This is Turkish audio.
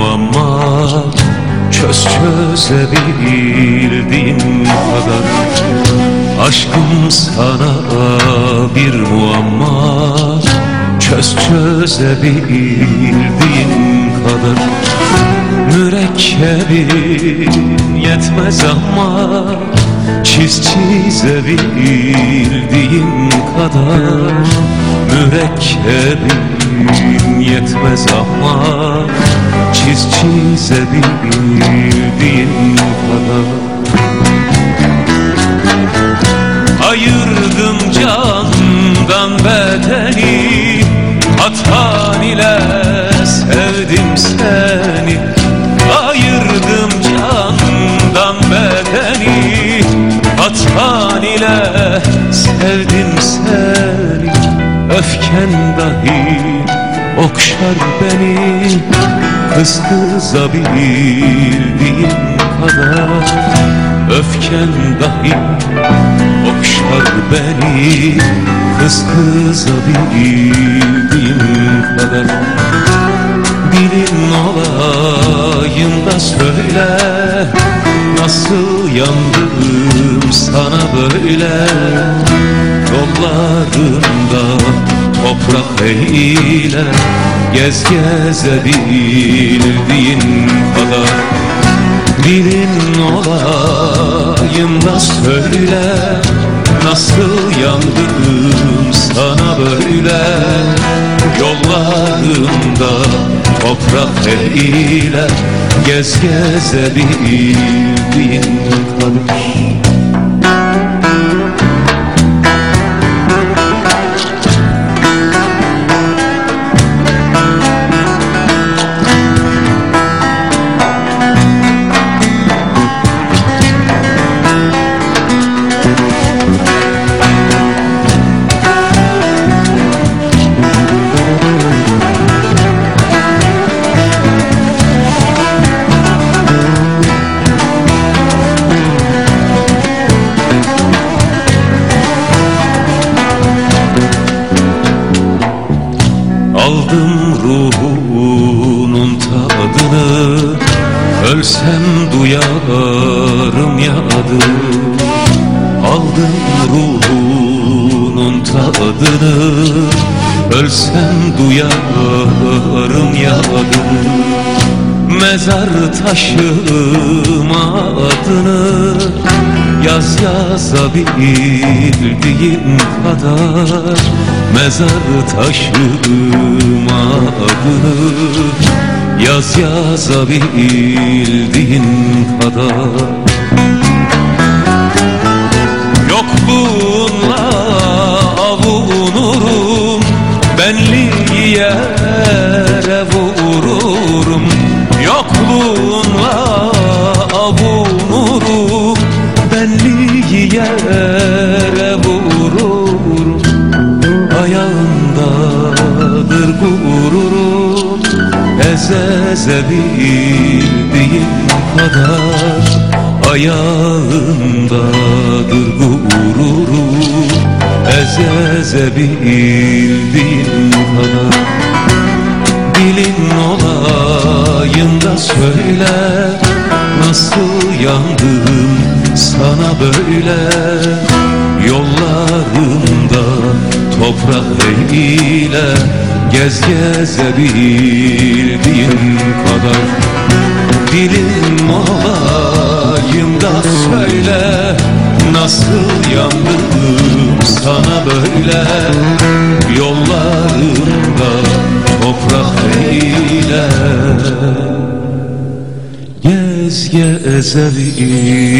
muamma. Çöz çözebildiğin kadar. Aşkım sana bir muamma. Çöz çözebildiğin kadar. Mürekkebin yetmez ama Çiz çizebildiğin kadar Mürekkebin yetmez ama Çiz çizebildiğin kadar. Ayırdım candan bedeni Hatan ile sevdim seni. Ayırdım candan bedeni Hatan ile sevdim seni Öfken dahi okşar beni Kız kıza bildiğin kadar. Öfken dahi okşar beni Kız kıza bildiğin kadar. Dilin olayım da söyle Nasıl yandım sana böyle Yollarında toprak eyle Gez gezebildiğin kadar. Dilin olayım da söyle Nasıl yandım sana böyle? Yollarında toprak eyle Gez gezebildiğin kadar Aldım ruhunun tadını. Ölsem duyarım yadı. Aldım ruhunun tadını. Ölsem duyarım yadı. Mezar taşıma adını Yaz yazabildiğin kadar Mezar taşıma adını Yaz yazabildiğin kadar. Yokluğunla avunurum Benliği yere vururum. Yokluğunla avunurum Benliği yere vururum Ayağındadır gururum. Ezezebildiğin kadar Ayağındadır gururum. Ezezebildiğin kadar. Dilin olayım da söyle Nasıl yandım sana böyle? Yollarında toprak eyle Gez gezebildiğin kadar. Dilin olayım da söyle Nasıl yandım sana böyle? Yollarında toprak kez gezer ildim